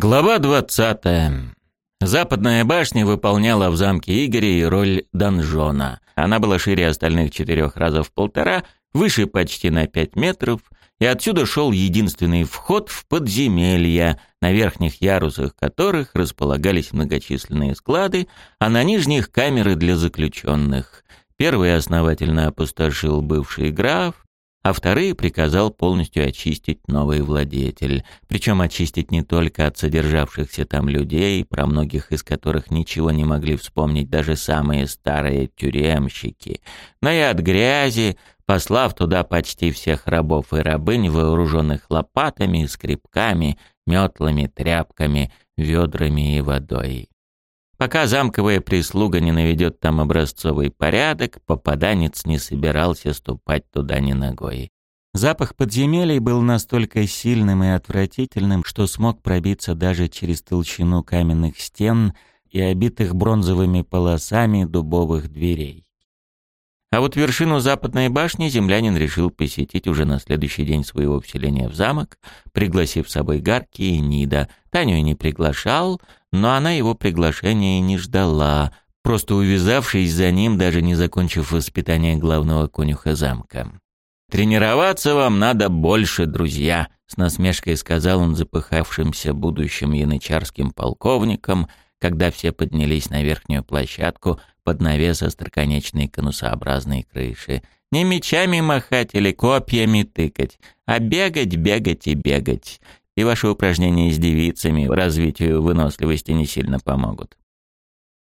Глава 20. Западная башня выполняла в замке Игоря роль донжона. Она была шире остальных четырех раза в полтора, выше почти на пять метров, и отсюда шел единственный вход в подземелья, на верхних ярусах которых располагались многочисленные склады, а на нижних — камеры для заключенных. Первый основательно опустошил бывший граф, а вторые приказал полностью очистить новый владетель. Причем очистить не только от содержавшихся там людей, про многих из которых ничего не могли вспомнить даже самые старые тюремщики, но и от грязи, послав туда почти всех рабов и рабынь, вооруженных лопатами, скребками, метлами, тряпками, ведрами и водой. Пока замковая прислуга не наведет там образцовый порядок, попаданец не собирался ступать туда ни ногой. Запах подземелий был настолько сильным и отвратительным, что смог пробиться даже через толщину каменных стен и обитых бронзовыми полосами дубовых дверей. А вот вершину западной башни землянин решил посетить уже на следующий день своего вселения в замок, пригласив с собой Гарки и Нида. Таню не приглашал, но она его приглашения не ждала, просто увязавшись за ним, даже не закончив воспитание главного конюха замка. «Тренироваться вам надо больше, друзья», — с насмешкой сказал он запыхавшимся будущим янычарским полковникам, когда все поднялись на верхнюю площадку, под навес остроконечной конусообразной крыши. Не мечами махать или копьями тыкать, а бегать, бегать и бегать. И ваши упражнения с девицами развитию выносливости не сильно помогут.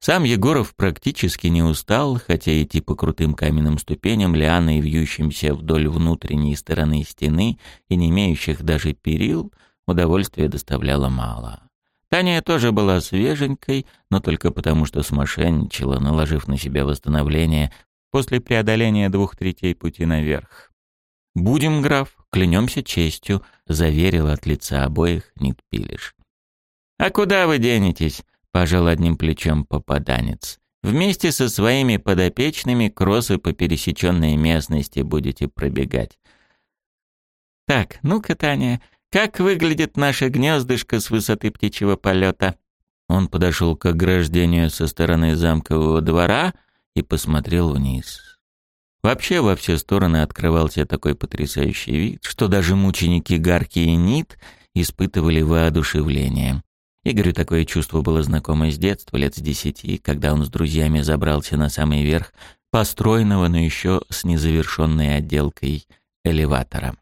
Сам Егоров практически не устал, хотя идти по крутым каменным ступеням, лианой вьющимся вдоль внутренней стороны стены и не имеющих даже перил, удовольствия доставляло мало. Таня тоже была свеженькой, но только потому, что смошенничала, наложив на себя восстановление после преодоления двух третей пути наверх. «Будем, граф, клянемся честью», — заверил от лица обоих Нитпилиш. «А куда вы денетесь?» — пожал одним плечом попаданец. «Вместе со своими подопечными кроссы по пересеченной местности будете пробегать». «Так, ну-ка, Таня, как выглядит наше гнездышко с высоты птичьего полета?» Он подошел к ограждению со стороны замкового двора и посмотрел вниз. Вообще во все стороны открывался такой потрясающий вид, что даже мученики Гарки и Нит испытывали воодушевление. Игорю такое чувство было знакомо с детства, лет с десяти, когда он с друзьями забрался на самый верх построенного, но еще с незавершенной отделкой элеватора.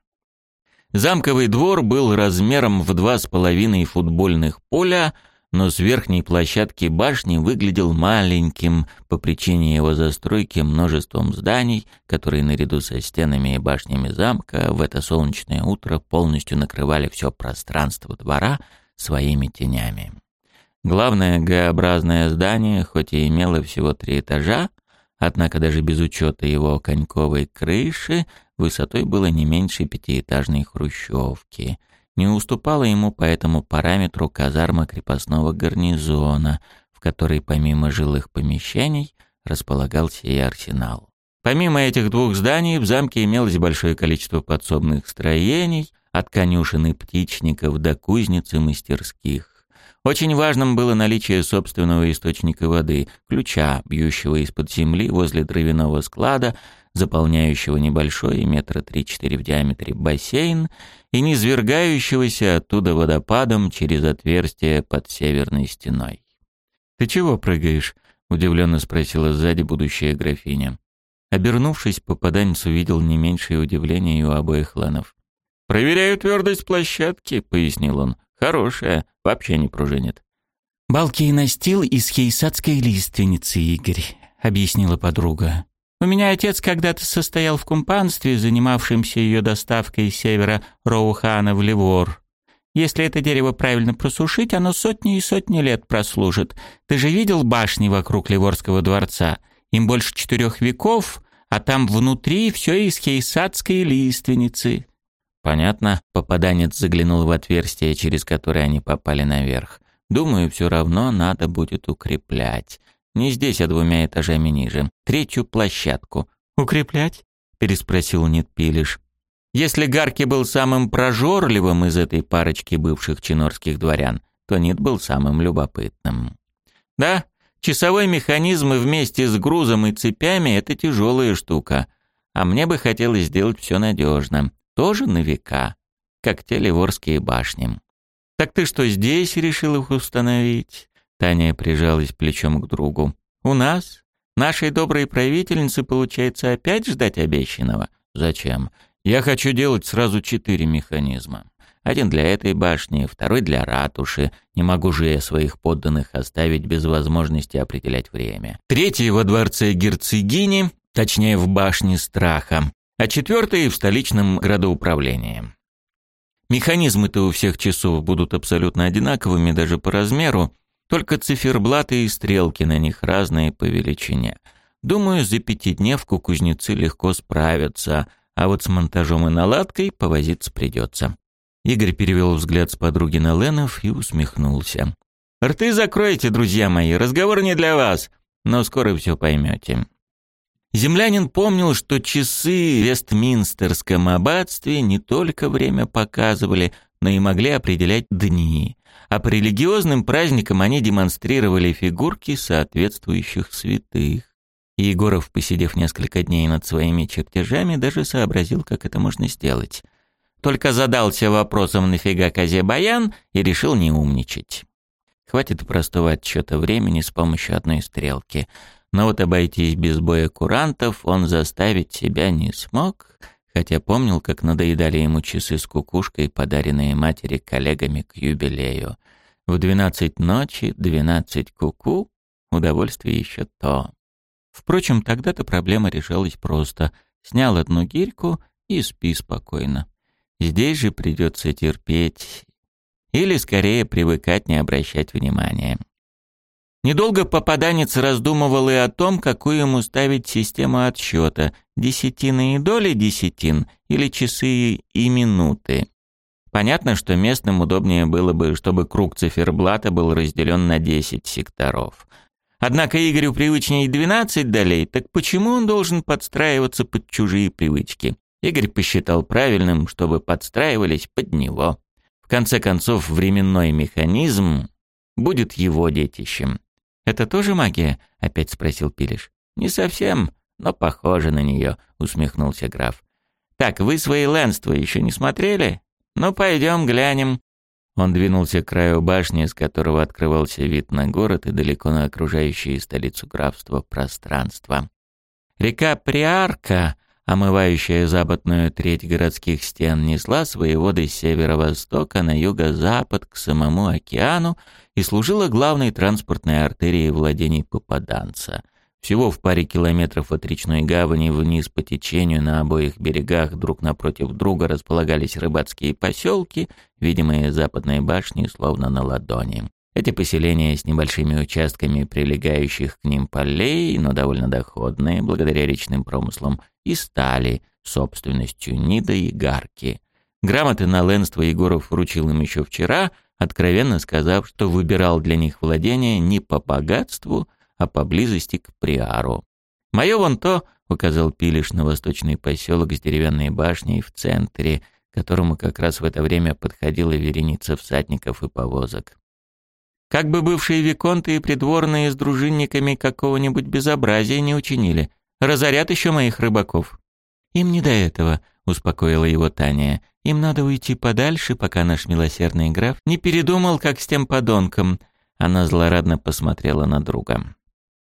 Замковый двор был размером в два с половиной футбольных поля, но с верхней площадки башни выглядел маленьким по причине его застройки множеством зданий, которые наряду со стенами и башнями замка в это солнечное утро полностью накрывали все пространство двора своими тенями. Главное Г-образное здание, хоть и имело всего три этажа, однако даже без учета его коньковой крыши, высотой было не меньше пятиэтажной хрущевки. Не уступала ему по этому параметру казарма крепостного гарнизона, в которой помимо жилых помещений располагался и арсенал. Помимо этих двух зданий в замке имелось большое количество подсобных строений, от конюшен птичников до кузниц и мастерских. Очень важным было наличие собственного источника воды, ключа, бьющего из-под земли возле дровяного склада, заполняющего небольшой, метра три-четыре в диаметре, бассейн и низвергающегося оттуда водопадом через отверстие под северной стеной. «Ты чего прыгаешь?» — удивленно спросила сзади будущая графиня. Обернувшись, попаданец увидел не меньшее удивление у обоих ланов. «Проверяю твердость площадки», — пояснил он. «Хорошая, вообще не пружинит». «Балки и настил из хейсадской лиственницы, Игорь», — объяснила подруга. У меня отец когда-то состоял в кумпанстве, занимавшемся ее доставкой из севера Роухана в Ливор. Если это дерево правильно просушить, оно сотни и сотни лет прослужит. Ты же видел башни вокруг Ливорского дворца? Им больше четырех веков, а там внутри все из кейсадской лиственницы. Понятно, попаданец заглянул в отверстие, через которое они попали наверх. Думаю, все равно надо будет укреплять. Не здесь, а двумя этажами ниже. Третью площадку. «Укреплять?» — переспросил Нитпилиш. Если Гарки был самым прожорливым из этой парочки бывших чинорских дворян, Тонит был самым любопытным. Да, часовой механизм вместе с грузом и цепями — это тяжелая штука. А мне бы хотелось сделать все надежно. Тоже на века, как те ливорские башни. «Так ты что, здесь решил их установить?» Таня прижалась плечом к другу. «У нас? Нашей доброй правительницы, получается, опять ждать обещанного?» «Зачем? Я хочу делать сразу четыре механизма. Один для этой башни, второй для ратуши. Не могу же я своих подданных оставить без возможности определять время. Третий во дворце герцогини, точнее в башне страха. А четвертый в столичном градоуправлении. Механизмы-то у всех часов будут абсолютно одинаковыми даже по размеру, только циферблаты и стрелки на них разные по величине. Думаю, за пятидневку кузнецы легко справятся, а вот с монтажом и наладкой повозиться придется. Игорь перевел взгляд с подруги на Ленов и усмехнулся. «Рты закройте, друзья мои, разговор не для вас, но скоро все поймете. Землянин помнил, что часы в Вестминстерском аббатстве не только время показывали, но и могли определять дни. А по религиозным праздникам они демонстрировали фигурки соответствующих святых. И Егоров, посидев несколько дней над своими чертежами, даже сообразил, как это можно сделать. Только задался вопросом «нафига козе баян?» и решил не умничать. Хватит простого отсчета времени с помощью одной стрелки — но вот обойтись без боя курантов он заставить себя не смог, хотя помнил, как надоедали ему часы с кукушкой, подаренные матери коллегами к юбилею. В двенадцать ночи, двенадцать куку — удовольствие еще то. Впрочем, тогда-то проблема решалась просто. Снял одну гирьку и спи спокойно. Здесь же придется терпеть. Или скорее привыкать не обращать внимания. Недолго попаданец раздумывал и о том, какую ему ставить систему отсчета – десятины и доли десятин или часы и минуты. Понятно, что местным удобнее было бы, чтобы круг циферблата был разделен на 10 секторов. Однако Игорю привычнее 12 долей, так почему он должен подстраиваться под чужие привычки? Игорь посчитал правильным, чтобы подстраивались под него. В конце концов, временной механизм будет его детищем. «Это тоже магия?» — опять спросил Пилиш. «Не совсем, но похоже на нее», — усмехнулся граф. «Так, вы свои ленства еще не смотрели? Ну, пойдем глянем». Он двинулся к краю башни, с которого открывался вид на город и далеко на окружающие столицу графства пространство. Река Приарка омывающая западную треть городских стен, несла свои воды с северо-востока на юго-запад к самому океану и служила главной транспортной артерией владений попаданца. Всего в паре километров от речной гавани вниз по течению на обоих берегах друг напротив друга располагались рыбацкие поселки, видимые западной башни словно на ладони. Эти поселения с небольшими участками прилегающих к ним полей, но довольно доходные, благодаря речным промыслам, и стали собственностью Нида и Гарки. Грамоты на ленство Егоров вручил им еще вчера, откровенно сказав, что выбирал для них владение не по богатству, а по близости к Приару. «Мое вон то», — указал Пилиш на восточный поселок с деревянной башней в центре, к которому как раз в это время подходила вереница всадников и повозок. Как бы бывшие виконты и придворные с дружинниками какого-нибудь безобразия не учинили. Разорят еще моих рыбаков. Им не до этого, успокоила его Таня. Им надо уйти подальше, пока наш милосердный граф не передумал, как с тем подонком. Она злорадно посмотрела на друга.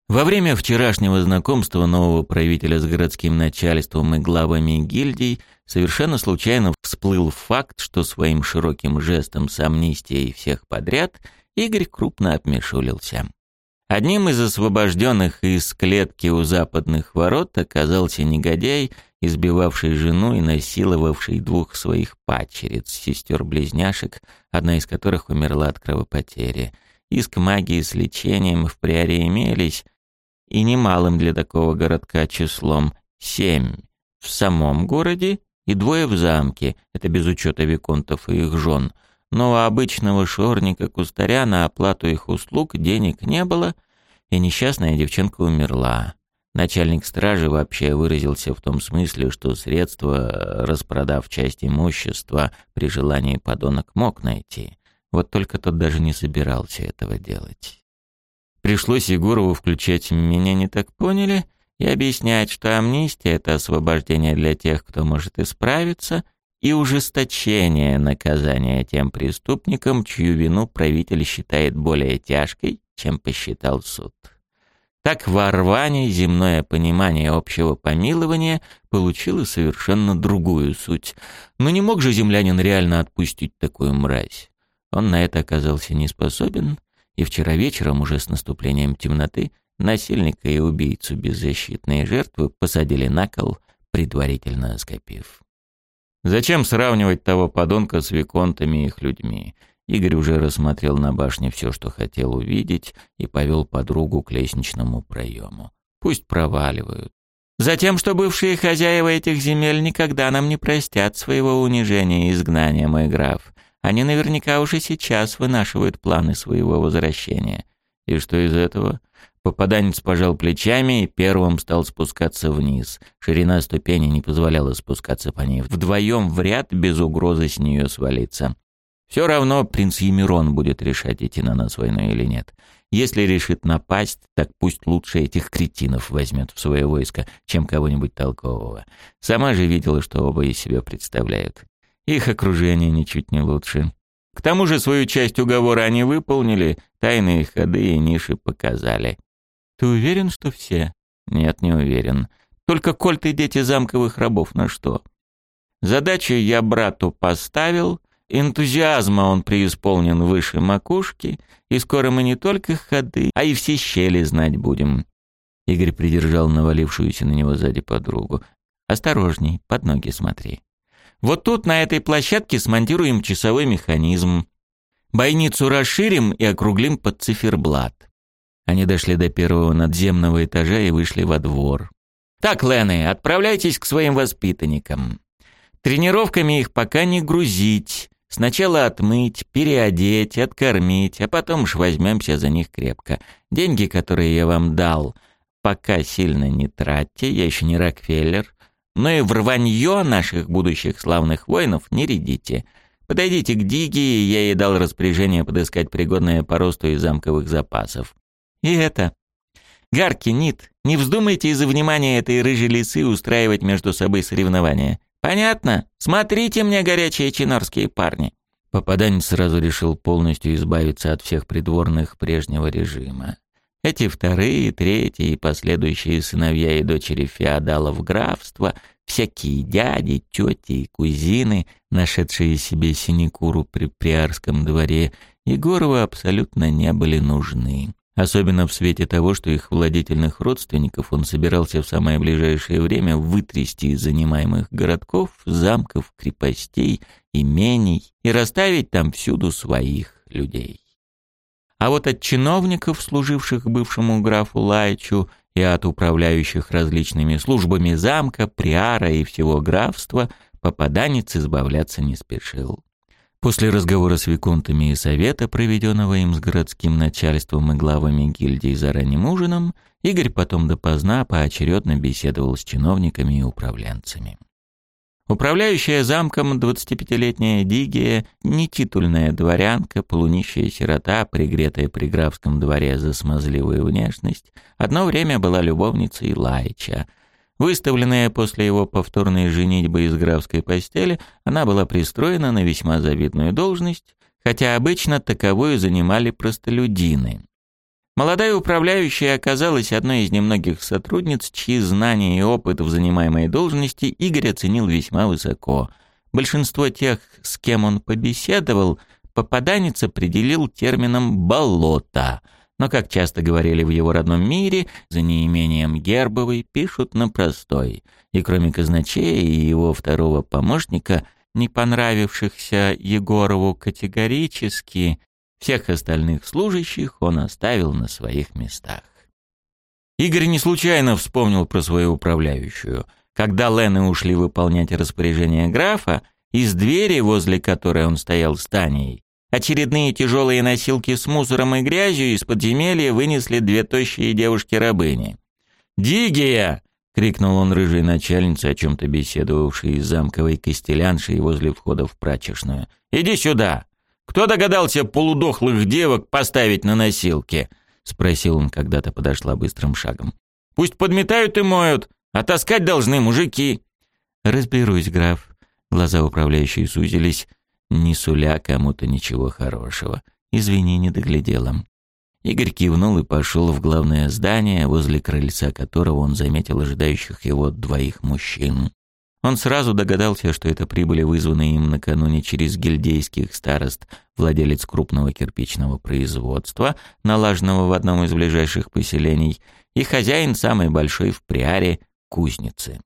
Во время вчерашнего знакомства нового правителя с городским начальством и главами гильдий совершенно случайно всплыл факт, что своим широким жестом с амнистией всех подряд Игорь крупно обмешулился. Одним из освобожденных из клетки у западных ворот оказался негодяй, избивавший жену и насиловавший двух своих падчериц, сестер-близняшек, одна из которых умерла от кровопотери. Иск магии с лечением в приоре имелись, и немалым для такого городка числом — семь. В самом городе и двое в замке, это без учета виконтов и их жен — но у обычного шорника-кустаря на оплату их услуг денег не было, и несчастная девчонка умерла. Начальник стражи вообще выразился в том смысле, что средства, распродав часть имущества, при желании подонок мог найти. Вот только тот даже не собирался этого делать. Пришлось Егорову включать «меня не так поняли» и объяснять, что амнистия — это освобождение для тех, кто может исправиться, и ужесточение наказания тем преступникам, чью вину правитель считает более тяжкой, чем посчитал суд. Так в Орване земное понимание общего помилования получило совершенно другую суть. Но не мог же землянин реально отпустить такую мразь. Он на это оказался не способен, и вчера вечером, уже с наступлением темноты, насильника и убийцу беззащитные жертвы посадили на кол, предварительно скопив. Зачем сравнивать того подонка с виконтами и их людьми? Игорь уже рассмотрел на башне все, что хотел увидеть, и повел подругу к лестничному проему. Пусть проваливают. Затем, что бывшие хозяева этих земель никогда нам не простят своего унижения и изгнания, мой граф. Они наверняка уже сейчас вынашивают планы своего возвращения. И что из этого? Попаданец пожал плечами и первым стал спускаться вниз. Ширина ступени не позволяла спускаться по ней. Вдвоем в ряд без угрозы с нее свалиться. Все равно принц Емирон будет решать, идти на нас войну или нет. Если решит напасть, так пусть лучше этих кретинов возьмет в свое войско, чем кого-нибудь толкового. Сама же видела, что оба из себя представляют. Их окружение ничуть не лучше. К тому же свою часть уговора они выполнили, тайные ходы и ниши показали. «Ты уверен, что все?» «Нет, не уверен. Только кольты дети замковых рабов на что?» Задачу я брату поставил, Энтузиазма он преисполнен выше макушки, и скоро мы не только ходы, а и все щели знать будем. Игорь придержал навалившуюся на него сзади подругу. «Осторожней, под ноги смотри. Вот тут, на этой площадке, смонтируем часовой механизм. Бойницу расширим и округлим под циферблат». Они дошли до первого надземного этажа и вышли во двор. «Так, Лены, отправляйтесь к своим воспитанникам. Тренировками их пока не грузить. Сначала отмыть, переодеть, откормить, а потом уж возьмемся за них крепко. Деньги, которые я вам дал, пока сильно не тратьте, я еще не Рокфеллер. Но и в рванье наших будущих славных воинов не рядите. Подойдите к Диге, я ей дал распоряжение подыскать пригодное по росту из замковых запасов. И это. Гарки, Нит, не вздумайте из-за внимания этой рыжей лисы устраивать между собой соревнования. Понятно? Смотрите мне, горячие чинорские парни. Попаданец сразу решил полностью избавиться от всех придворных прежнего режима. Эти вторые, третьи и последующие сыновья и дочери феодалов графства, всякие дяди, тети и кузины, нашедшие себе синекуру при приарском дворе, Егорову абсолютно не были нужны. Особенно в свете того, что их владетельных родственников он собирался в самое ближайшее время вытрясти из занимаемых городков, замков, крепостей, имений и расставить там всюду своих людей. А вот от чиновников, служивших бывшему графу Лайчу, и от управляющих различными службами замка, приара и всего графства, попаданец избавляться не спешил. После разговора с виконтами и совета, проведенного им с городским начальством и главами гильдии за ранним ужином, Игорь потом допоздна поочередно беседовал с чиновниками и управленцами. Управляющая замком 25-летняя Дигия, нетитульная дворянка, полунищая сирота, пригретая при графском дворе за смазливую внешность, одно время была любовницей Лайча — Выставленная после его повторной женитьбы из графской постели, она была пристроена на весьма завидную должность, хотя обычно таковую занимали простолюдины. Молодая управляющая оказалась одной из немногих сотрудниц, чьи знания и опыт в занимаемой должности Игорь оценил весьма высоко. Большинство тех, с кем он побеседовал, попаданец определил термином «болото», но, как часто говорили в его родном мире, за неимением гербовой пишут на простой. И кроме казначея и его второго помощника, не понравившихся Егорову категорически, всех остальных служащих он оставил на своих местах. Игорь не случайно вспомнил про свою управляющую. Когда Лены ушли выполнять распоряжение графа, из двери, возле которой он стоял с Таней, Очередные тяжелые носилки с мусором и грязью из подземелья вынесли две тощие девушки-рабыни. «Дигия!» — крикнул он рыжей начальнице, о чем-то беседовавшей с замковой костеляншей возле входа в прачечную. «Иди сюда! Кто догадался полудохлых девок поставить на носилки?» — спросил он, когда-то подошла быстрым шагом. «Пусть подметают и моют, а таскать должны мужики». «Разберусь, граф». Глаза управляющей сузились, не суля кому-то ничего хорошего. «Извини, не доглядела». Игорь кивнул и пошел в главное здание, возле крыльца которого он заметил ожидающих его двоих мужчин. Он сразу догадался, что это прибыли, вызванные им накануне через гильдейских старост, владелец крупного кирпичного производства, налаженного в одном из ближайших поселений, и хозяин самой большой в Приаре кузницы.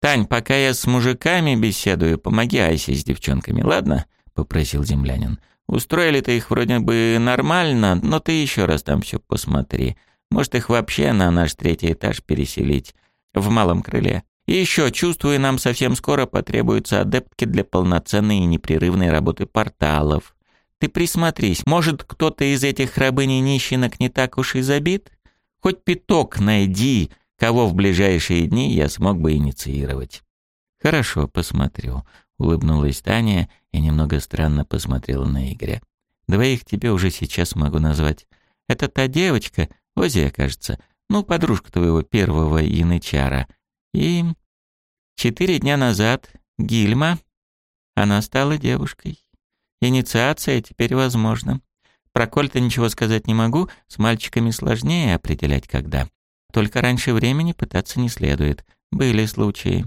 «Тань, пока я с мужиками беседую, помоги Айсе с девчонками, ладно?» — попросил землянин. Устроили-то их вроде бы нормально, но ты еще раз там все посмотри. Может, их вообще на наш третий этаж переселить. В малом крыле. И еще, чувствую, нам совсем скоро потребуются адептки для полноценной и непрерывной работы порталов. Ты присмотрись, может, кто-то из этих рабыней-нищенок не так уж и забит? Хоть пяток найди, кого в ближайшие дни я смог бы инициировать. Хорошо, посмотрю. Улыбнулась Таня и немного странно посмотрела на Игоря. «Двоих тебе уже сейчас могу назвать. Это та девочка, Озия, кажется, ну, подружка твоего первого янычара. И четыре дня назад Гильма, она стала девушкой. Инициация теперь возможна. Про Кольта ничего сказать не могу, с мальчиками сложнее определять когда. Только раньше времени пытаться не следует. Были случаи.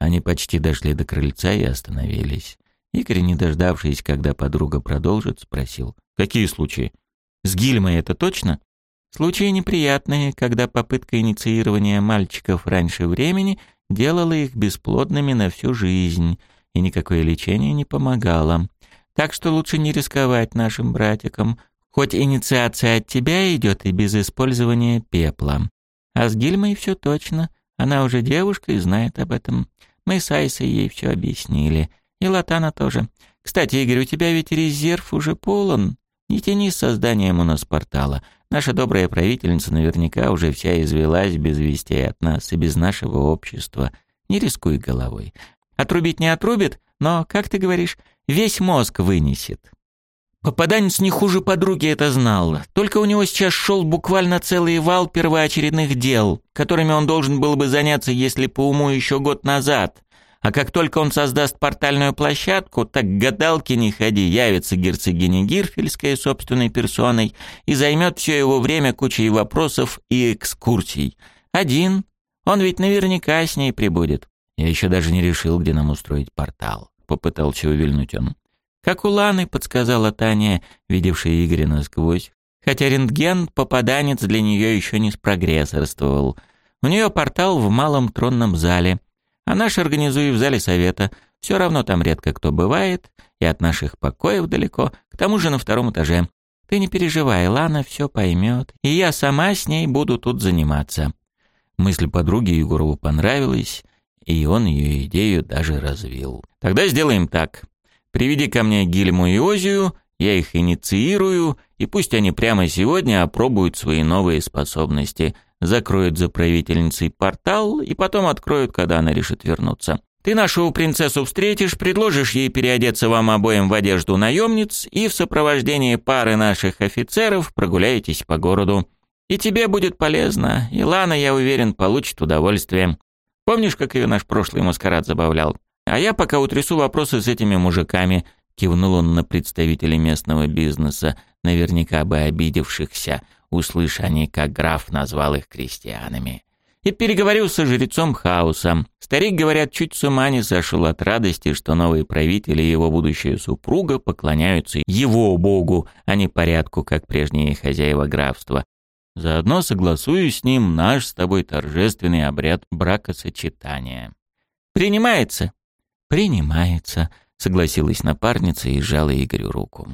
Они почти дошли до крыльца и остановились. Игорь, не дождавшись, когда подруга продолжит, спросил. «Какие случаи? С Гильмой это точно?» «Случаи неприятные, когда попытка инициирования мальчиков раньше времени делала их бесплодными на всю жизнь, и никакое лечение не помогало. Так что лучше не рисковать нашим братикам, хоть инициация от тебя идет и без использования пепла. А с Гильмой все точно, она уже девушка и знает об этом. Мы с Айсой ей все объяснили. И Латана тоже. Кстати, Игорь, у тебя ведь резерв уже полон. Не тяни с созданием у нас портала. Наша добрая правительница наверняка уже вся извелась без вестей от нас и без нашего общества. Не рискуй головой. Отрубить не отрубит, но, как ты говоришь, весь мозг вынесет. Попаданец не хуже подруги это знал. Только у него сейчас шел буквально целый вал первоочередных дел, которыми он должен был бы заняться, если по уму еще год назад. А как только он создаст портальную площадку, так гадалки не ходи, явится герцогиня Гирфельская собственной персоной и займет все его время кучей вопросов и экскурсий. Один. Он ведь наверняка с ней прибудет. Я еще даже не решил, где нам устроить портал. Попытался увильнуть он. «Как у Ланы», — подсказала Таня, видевшая Игоря насквозь. Хотя рентген, попаданец для нее еще не спрогрессорствовал. У нее портал в малом тронном зале. А наш организую в зале совета. Все равно там редко кто бывает, и от наших покоев далеко, к тому же на втором этаже. Ты не переживай, Лана все поймет, и я сама с ней буду тут заниматься». Мысль подруги Егорову понравилась, и он ее идею даже развил. «Тогда сделаем так. Приведи ко мне Гильму и Озию, я их инициирую, и пусть они прямо сегодня опробуют свои новые способности, закроют за правительницей портал и потом откроют, когда она решит вернуться. Ты нашу принцессу встретишь, предложишь ей переодеться вам обоим в одежду наемниц и в сопровождении пары наших офицеров прогуляетесь по городу. И тебе будет полезно, и Лана, я уверен, получит удовольствие. Помнишь, как ее наш прошлый маскарад забавлял? А я пока утрясу вопросы с этими мужиками, кивнул он на представителей местного бизнеса, наверняка бы обидевшихся, услыша они, как граф назвал их крестьянами. И переговорил со жрецом хаоса. Старик, говорят, чуть с ума не сошел от радости, что новые правители и его будущая супруга поклоняются его богу, а не порядку, как прежние хозяева графства. Заодно согласую с ним наш с тобой торжественный обряд бракосочетания. «Принимается?» «Принимается», — согласилась напарница и сжала Игорю руку.